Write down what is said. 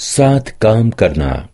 साथ काम करना।